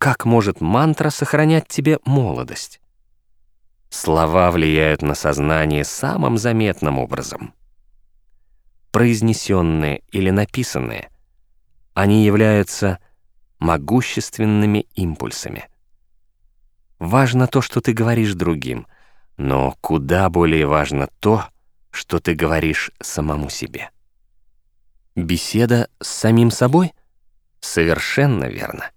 как может мантра сохранять тебе молодость? Слова влияют на сознание самым заметным образом. Произнесенные или написанные, они являются могущественными импульсами. Важно то, что ты говоришь другим, но куда более важно то, что ты говоришь самому себе. Беседа с самим собой? Совершенно верно.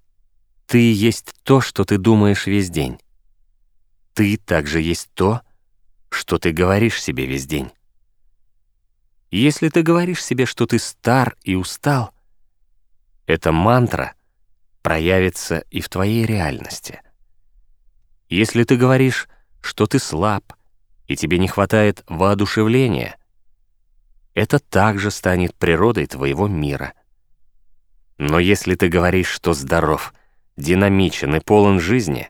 Ты есть то, что ты думаешь весь день. Ты также есть то, что ты говоришь себе весь день. Если ты говоришь себе, что ты стар и устал, эта мантра проявится и в твоей реальности. Если ты говоришь, что ты слаб и тебе не хватает воодушевления, это также станет природой твоего мира. Но если ты говоришь, что здоров, динамичен и полон жизни,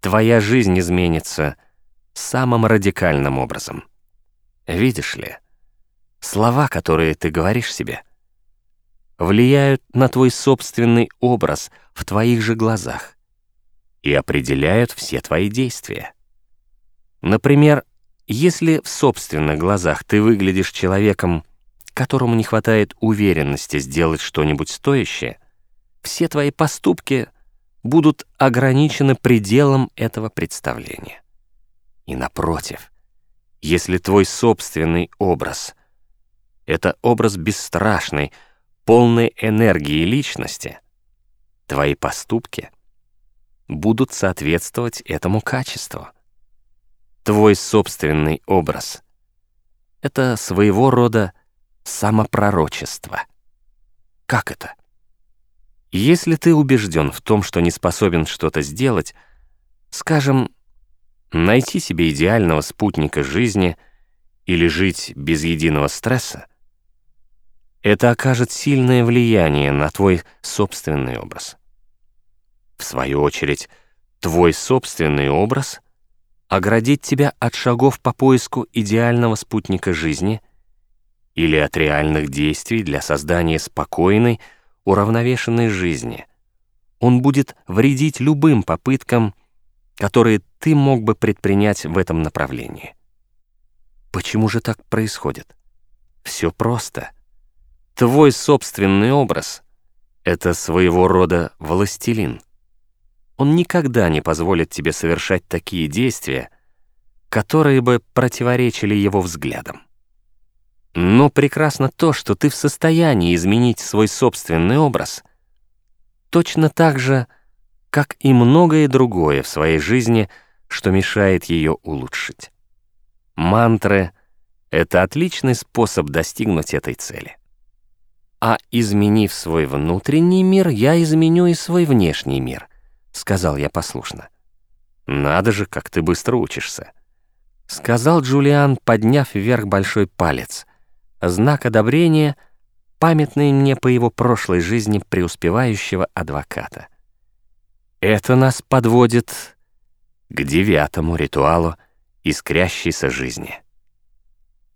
твоя жизнь изменится самым радикальным образом. Видишь ли, слова, которые ты говоришь себе, влияют на твой собственный образ в твоих же глазах и определяют все твои действия. Например, если в собственных глазах ты выглядишь человеком, которому не хватает уверенности сделать что-нибудь стоящее, все твои поступки будут ограничены пределом этого представления. И напротив, если твой собственный образ — это образ бесстрашной, полной энергии личности, твои поступки будут соответствовать этому качеству. Твой собственный образ — это своего рода самопророчество. Как это? Если ты убежден в том, что не способен что-то сделать, скажем, найти себе идеального спутника жизни или жить без единого стресса, это окажет сильное влияние на твой собственный образ. В свою очередь, твой собственный образ оградит тебя от шагов по поиску идеального спутника жизни или от реальных действий для создания спокойной, уравновешенной жизни. Он будет вредить любым попыткам, которые ты мог бы предпринять в этом направлении. Почему же так происходит? Все просто. Твой собственный образ — это своего рода властелин. Он никогда не позволит тебе совершать такие действия, которые бы противоречили его взглядам. Но прекрасно то, что ты в состоянии изменить свой собственный образ, точно так же, как и многое другое в своей жизни, что мешает ее улучшить. Мантры — это отличный способ достигнуть этой цели. А изменив свой внутренний мир, я изменю и свой внешний мир, сказал я послушно. Надо же, как ты быстро учишься, сказал Джулиан, подняв вверх большой палец — знак одобрения, памятный мне по его прошлой жизни преуспевающего адвоката. Это нас подводит к девятому ритуалу искрящейся жизни.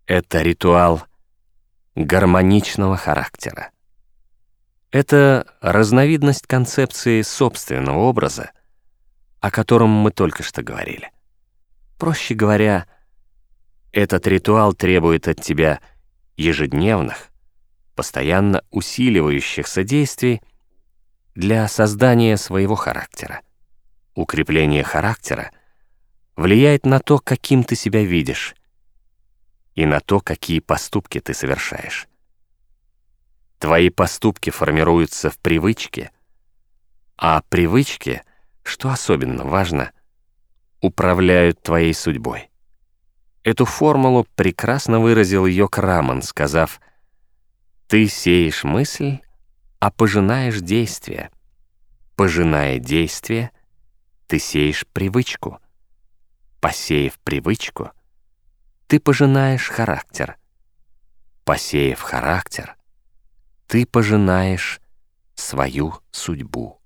Это ритуал гармоничного характера. Это разновидность концепции собственного образа, о котором мы только что говорили. Проще говоря, этот ритуал требует от тебя — ежедневных, постоянно усиливающихся действий для создания своего характера. Укрепление характера влияет на то, каким ты себя видишь, и на то, какие поступки ты совершаешь. Твои поступки формируются в привычке, а привычки, что особенно важно, управляют твоей судьбой. Эту формулу прекрасно выразил Йок Раман, сказав «Ты сеешь мысль, а пожинаешь действие. Пожиная действие, ты сеешь привычку. Посеяв привычку, ты пожинаешь характер. Посеяв характер, ты пожинаешь свою судьбу».